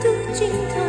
的尽头。